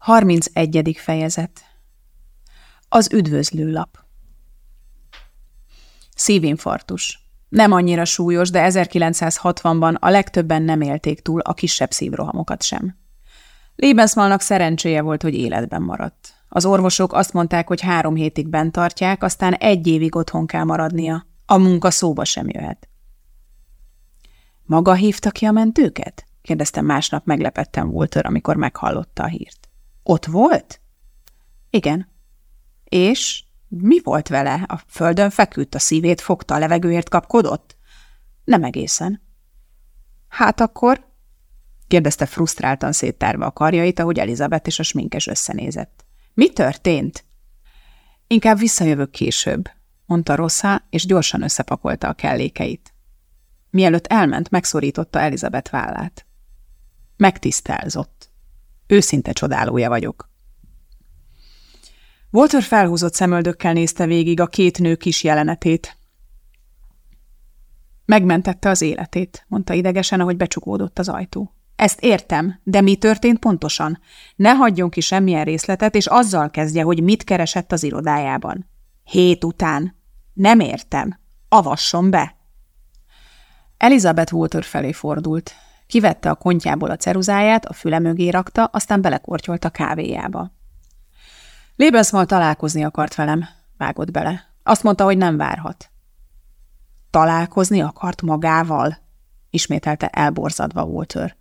31. fejezet Az üdvözlő lap Szívinfarktus. Nem annyira súlyos, de 1960-ban a legtöbben nem élték túl a kisebb szívrohamokat sem. Lebensmalnak szerencséje volt, hogy életben maradt. Az orvosok azt mondták, hogy három hétig bent tartják, aztán egy évig otthon kell maradnia. A munka szóba sem jöhet. Maga hívta ki a mentőket? kérdezte másnap meglepetten Walter, amikor meghallotta a hírt. Ott volt? Igen. És mi volt vele? A földön feküdt, a szívét fogta, a levegőért kapkodott? Nem egészen. Hát akkor? kérdezte frusztráltan széttárva a karjait, ahogy Elizabeth és a sminkes összenézett. Mi történt? Inkább visszajövök később, mondta Rossza, és gyorsan összepakolta a kellékeit. Mielőtt elment, megszorította Elizabeth vállát. Megtisztelzott. Őszinte csodálója vagyok. Walter felhúzott szemöldökkel nézte végig a két nő kis jelenetét. Megmentette az életét, mondta idegesen, ahogy becsukódott az ajtó. Ezt értem, de mi történt pontosan? Ne hagyjon ki semmilyen részletet, és azzal kezdje, hogy mit keresett az irodájában. Hét után. Nem értem. Avasson be! Elizabeth Walter felé fordult. Kivette a kontjából a ceruzáját, a füle mögé rakta, aztán belekortyolt a kávéjába. Lebensmal találkozni akart velem, vágott bele. Azt mondta, hogy nem várhat. Találkozni akart magával? ismételte elborzadva Walter.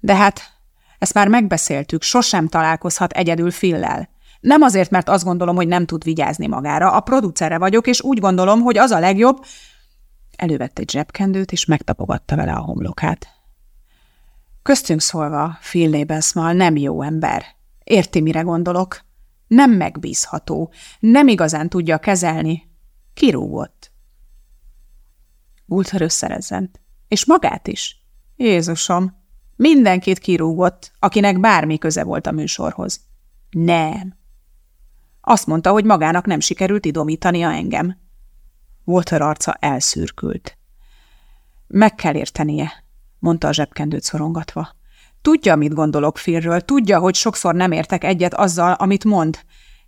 De hát, ezt már megbeszéltük, sosem találkozhat egyedül Fillel. Nem azért, mert azt gondolom, hogy nem tud vigyázni magára. A producere vagyok, és úgy gondolom, hogy az a legjobb... Elővette egy zsebkendőt, és megtapogatta vele a homlokát. Köztünk szólva, Phil Lebensmal nem jó ember. Érti, mire gondolok? Nem megbízható, nem igazán tudja kezelni. Kirúgott. Ulter összerezzent. És magát is. Jézusom, mindenkit kirúgott, akinek bármi köze volt a műsorhoz. Nem. Azt mondta, hogy magának nem sikerült idomítania engem. Walter arca elszürkült. Meg kell értenie, mondta a zsebkendőt szorongatva. Tudja, mit gondolok Philről, tudja, hogy sokszor nem értek egyet azzal, amit mond.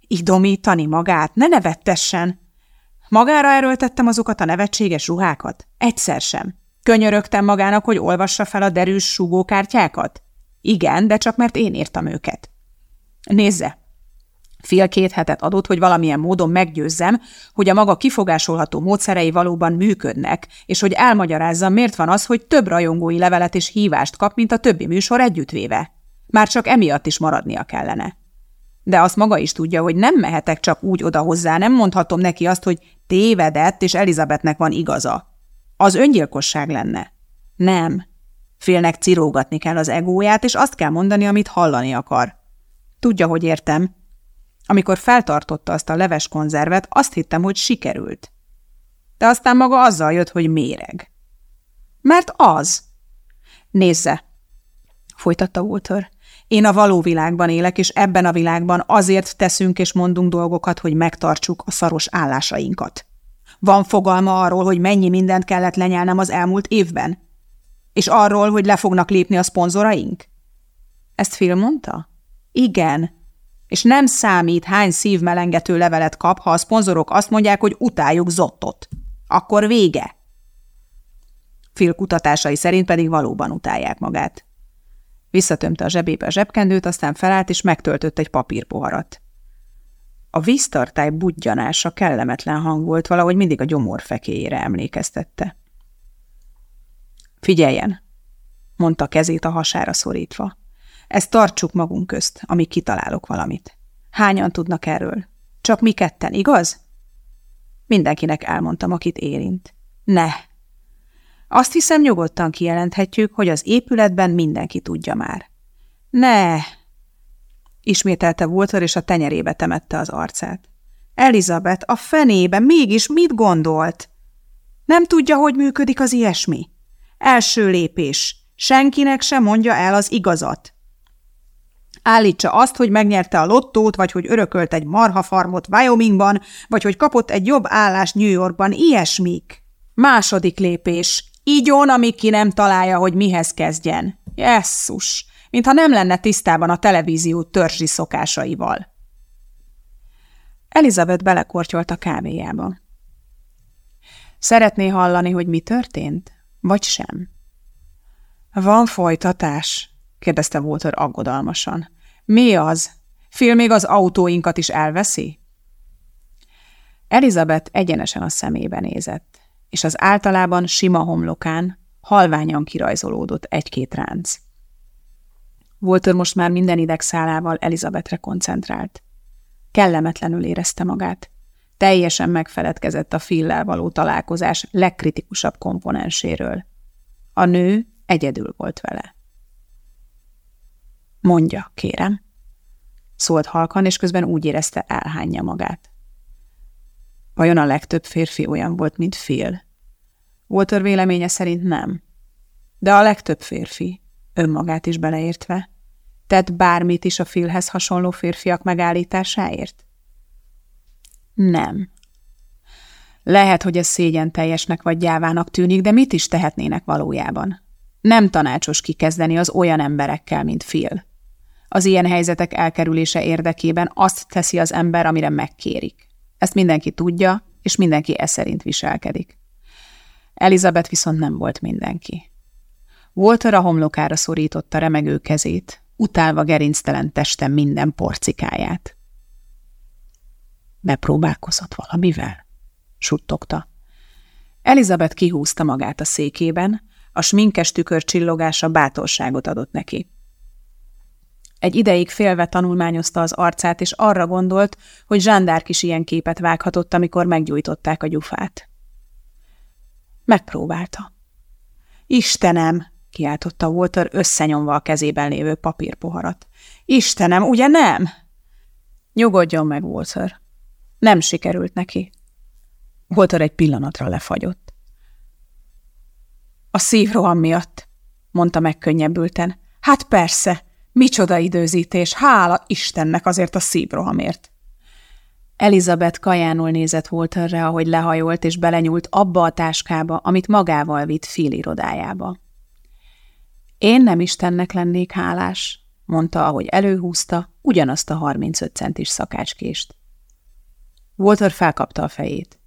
Idomítani magát, ne nevettessen! Magára erőltettem azokat a nevetséges ruhákat? Egyszer sem. Könyörögtem magának, hogy olvassa fel a derűs súgókártyákat? Igen, de csak mert én írtam őket. Nézze, Fél két hetet adott, hogy valamilyen módon meggyőzzem, hogy a maga kifogásolható módszerei valóban működnek, és hogy elmagyarázzam, miért van az, hogy több rajongói levelet és hívást kap, mint a többi műsor együttvéve. Már csak emiatt is maradnia kellene. De azt maga is tudja, hogy nem mehetek csak úgy oda hozzá, nem mondhatom neki azt, hogy tévedett, és Elizabetnek van igaza. Az öngyilkosság lenne. Nem. Félnek cirógatni kell az egóját, és azt kell mondani, amit hallani akar. Tudja, hogy értem, amikor feltartotta azt a leves konzervet, azt hittem, hogy sikerült. De aztán maga azzal jött, hogy méreg. Mert az. Nézze, folytatta Walter. Én a való világban élek, és ebben a világban azért teszünk és mondunk dolgokat, hogy megtartsuk a szaros állásainkat. Van fogalma arról, hogy mennyi mindent kellett lenyelnem az elmúlt évben? És arról, hogy le fognak lépni a szponzoraink? Ezt Phil mondta? Igen, és nem számít, hány szívmelengető levelet kap, ha a szponzorok azt mondják, hogy utáljuk Zottot. Akkor vége. Phil kutatásai szerint pedig valóban utálják magát. Visszatömte a zsebébe a zsebkendőt, aztán felállt és megtöltött egy papírpoharat. A víztartály budjanása kellemetlen hang volt, valahogy mindig a gyomor fekéjére emlékeztette. Figyeljen, mondta kezét a hasára szorítva. Ezt tartsuk magunk közt, amíg kitalálok valamit. Hányan tudnak erről? Csak mi ketten, igaz? Mindenkinek elmondtam, akit érint. Ne! Azt hiszem, nyugodtan kijelenthetjük, hogy az épületben mindenki tudja már. Ne! Ismételte Walter, és a tenyerébe temette az arcát. Elizabeth, a fenébe mégis mit gondolt? Nem tudja, hogy működik az ilyesmi? Első lépés. Senkinek sem mondja el az igazat. Állítsa azt, hogy megnyerte a lottót, vagy hogy örökölt egy marhafarmot Wyomingban, vagy hogy kapott egy jobb állást New Yorkban, ilyesmik. Második lépés. Igyon, amíg ki nem találja, hogy mihez kezdjen. Jesszus! mintha nem lenne tisztában a televízió törzsi szokásaival. Elizabeth belekortyolt a kávéjába. Szeretné hallani, hogy mi történt? Vagy sem? Van folytatás? kérdezte Walter aggodalmasan. Mi az? Phil még az autóinkat is elveszi? Elizabeth egyenesen a szemébe nézett, és az általában sima homlokán halványan kirajzolódott egy-két ránc. Walter most már minden idegszálával Elizabethre koncentrált. Kellemetlenül érezte magát. Teljesen megfeledkezett a Fillel való találkozás legkritikusabb komponenséről. A nő egyedül volt vele. Mondja, kérem, szólt halkan, és közben úgy érezte elhányja magát. Vajon a legtöbb férfi olyan volt, mint Phil? Walter véleménye szerint nem. De a legtöbb férfi, önmagát is beleértve, tett bármit is a Philhez hasonló férfiak megállításáért? Nem. Lehet, hogy ez szégyen teljesnek vagy gyávának tűnik, de mit is tehetnének valójában? Nem tanácsos kikezdeni az olyan emberekkel, mint Phil. Az ilyen helyzetek elkerülése érdekében azt teszi az ember, amire megkérik. Ezt mindenki tudja, és mindenki e szerint viselkedik. Elizabeth viszont nem volt mindenki. Walter a homlokára szorította remegő kezét, utálva gerinctelen testem minden porcikáját. Bepróbálkozott valamivel? suttogta. Elizabeth kihúzta magát a székében, a sminkes tükör csillogása bátorságot adott neki. Egy ideig félve tanulmányozta az arcát, és arra gondolt, hogy Zsándárk is ilyen képet vághatott, amikor meggyújtották a gyufát. Megpróbálta. Istenem! kiáltotta Walter összenyomva a kezében lévő papírpoharat. Istenem, ugye nem? Nyugodjon meg, Walter. Nem sikerült neki. Walter egy pillanatra lefagyott. A szívroham miatt, mondta megkönnyebbülten. Hát persze, micsoda időzítés, hála Istennek azért a szívrohamért. Elizabeth kajánul nézett Walterre, ahogy lehajolt és belenyúlt abba a táskába, amit magával vitt Phil irodájába. Én nem Istennek lennék hálás, mondta, ahogy előhúzta ugyanazt a 35 centis szakácskést. Walter felkapta a fejét.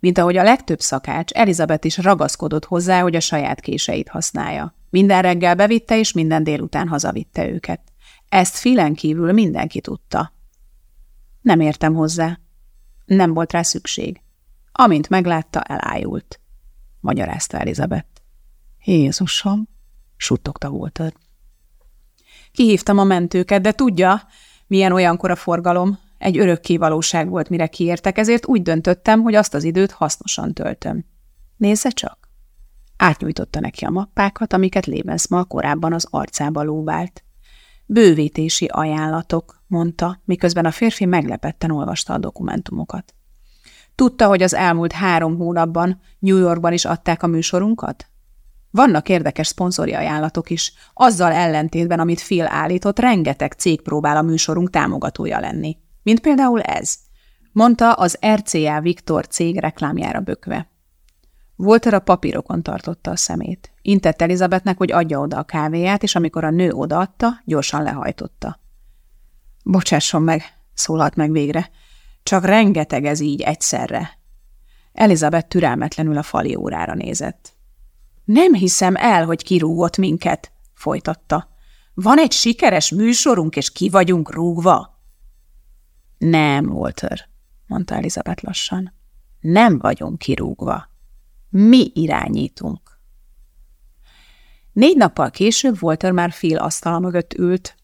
Mint ahogy a legtöbb szakács, Elizabeth is ragaszkodott hozzá, hogy a saját késeit használja. Minden reggel bevitte, és minden délután hazavitte őket. Ezt filen kívül mindenki tudta. Nem értem hozzá. Nem volt rá szükség. Amint meglátta, elájult. Magyarázta Elizabeth. Jézusom, suttogta Walter. Kihívtam a mentőket, de tudja, milyen olyankor a forgalom. Egy örökké valóság volt, mire kiértek, ezért úgy döntöttem, hogy azt az időt hasznosan töltöm. Nézze csak! Átnyújtotta neki a mappákat, amiket Lebensmal korábban az arcába lóvált. Bővítési ajánlatok, mondta, miközben a férfi meglepetten olvasta a dokumentumokat. Tudta, hogy az elmúlt három hónapban New Yorkban is adták a műsorunkat? Vannak érdekes szponzori ajánlatok is. Azzal ellentétben, amit Phil állított, rengeteg cég próbál a műsorunk támogatója lenni. Mint például ez, mondta az RCA Viktor cég reklámjára bökve. Walter a papírokon tartotta a szemét. Intett Elizabethnek, hogy adja oda a kávéját, és amikor a nő odaadta, gyorsan lehajtotta. Bocsásson meg, szólalt meg végre. Csak rengeteg ez így egyszerre. Elizabeth türelmetlenül a fali órára nézett. Nem hiszem el, hogy kirúgott minket, folytatta. Van egy sikeres műsorunk, és ki vagyunk rúgva? Nem, Walter, mondta Elizabeth lassan. Nem vagyunk kirúgva. Mi irányítunk. Négy nappal később Walter már fél asztala mögött ült.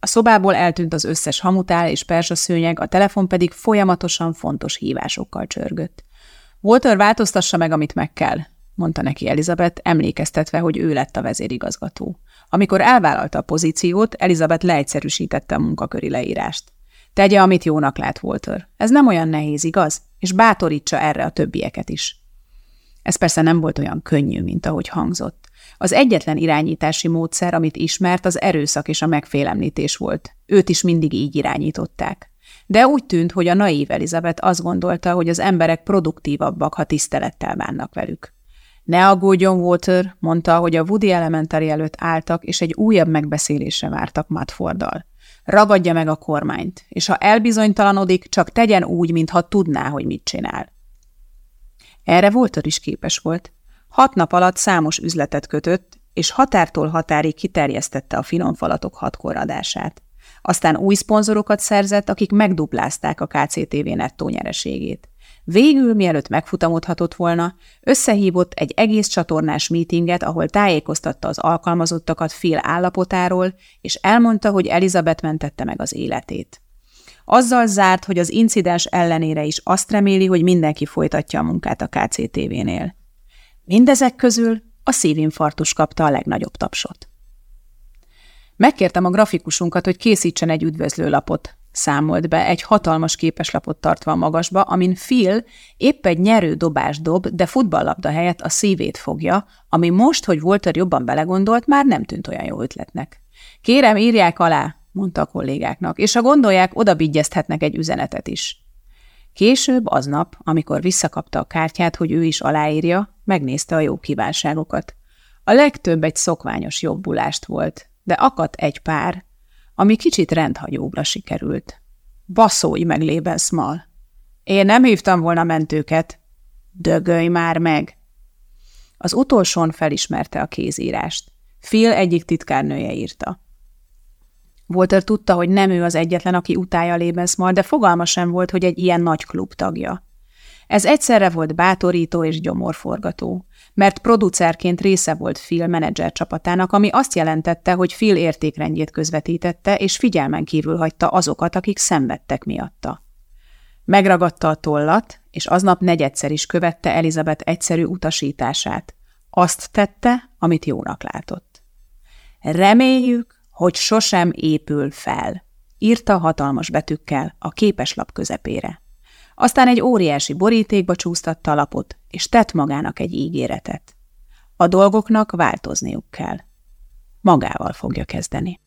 A szobából eltűnt az összes hamutál és szőnyeg, a telefon pedig folyamatosan fontos hívásokkal csörgött. Walter változtassa meg, amit meg kell, mondta neki Elizabeth, emlékeztetve, hogy ő lett a vezérigazgató. Amikor elvállalta a pozíciót, Elizabeth leegyszerűsítette a munkaköri leírást. Tegye, amit jónak lát Walter. Ez nem olyan nehéz, igaz? És bátorítsa erre a többieket is. Ez persze nem volt olyan könnyű, mint ahogy hangzott. Az egyetlen irányítási módszer, amit ismert, az erőszak és a megfélemlítés volt. Őt is mindig így irányították. De úgy tűnt, hogy a naív Elizabeth azt gondolta, hogy az emberek produktívabbak, ha tisztelettel bánnak velük. Ne aggódjon, Walter, mondta, hogy a Woody Elementary előtt álltak, és egy újabb megbeszélésre vártak Matforddal. Ragadja meg a kormányt, és ha elbizonytalanodik, csak tegyen úgy, mintha tudná, hogy mit csinál. Erre Walter is képes volt. Hat nap alatt számos üzletet kötött, és határtól határig kiterjesztette a finomfalatok hatkoradását. Aztán új szponzorokat szerzett, akik megduplázták a KCTV nettó nyereségét. Végül, mielőtt megfutamodhatott volna, összehívott egy egész csatornás mítinget, ahol tájékoztatta az alkalmazottakat fél állapotáról, és elmondta, hogy Elizabeth mentette meg az életét. Azzal zárt, hogy az incidens ellenére is azt reméli, hogy mindenki folytatja a munkát a KCTV-nél. Mindezek közül a szívinfarktus kapta a legnagyobb tapsot. Megkértem a grafikusunkat, hogy készítsen egy üdvözlőlapot, számolt be, egy hatalmas képeslapot tartva a magasba, amin Phil épp egy nyerő dobás dob, de futballlabda helyett a szívét fogja, ami most, hogy Walter jobban belegondolt, már nem tűnt olyan jó ötletnek. Kérem, írják alá, mondta a kollégáknak, és ha gondolják, odabigyezthetnek egy üzenetet is. Később, aznap, amikor visszakapta a kártyát, hogy ő is aláírja, megnézte a jó kívánságokat. A legtöbb egy szokványos jobbulást volt, de akadt egy pár, ami kicsit rendhagyóbbra sikerült. Baszói meg Lebensmal. Én nem hívtam volna mentőket. Dögölj már meg! Az utolsón felismerte a kézírást. Phil egyik titkárnője írta. Walter tudta, hogy nem ő az egyetlen, aki utálja Lebensmal, de fogalma sem volt, hogy egy ilyen nagy klub tagja. Ez egyszerre volt bátorító és gyomorforgató mert producerként része volt Phil menedzser csapatának, ami azt jelentette, hogy Phil értékrendjét közvetítette, és figyelmen kívül hagyta azokat, akik szenvedtek miatta. Megragadta a tollat, és aznap negyedszer is követte Elizabeth egyszerű utasítását. Azt tette, amit jónak látott. Reméljük, hogy sosem épül fel, írta hatalmas betűkkel a képeslap közepére. Aztán egy óriási borítékba csúsztatta a lapot, és tett magának egy ígéretet. A dolgoknak változniuk kell. Magával fogja kezdeni.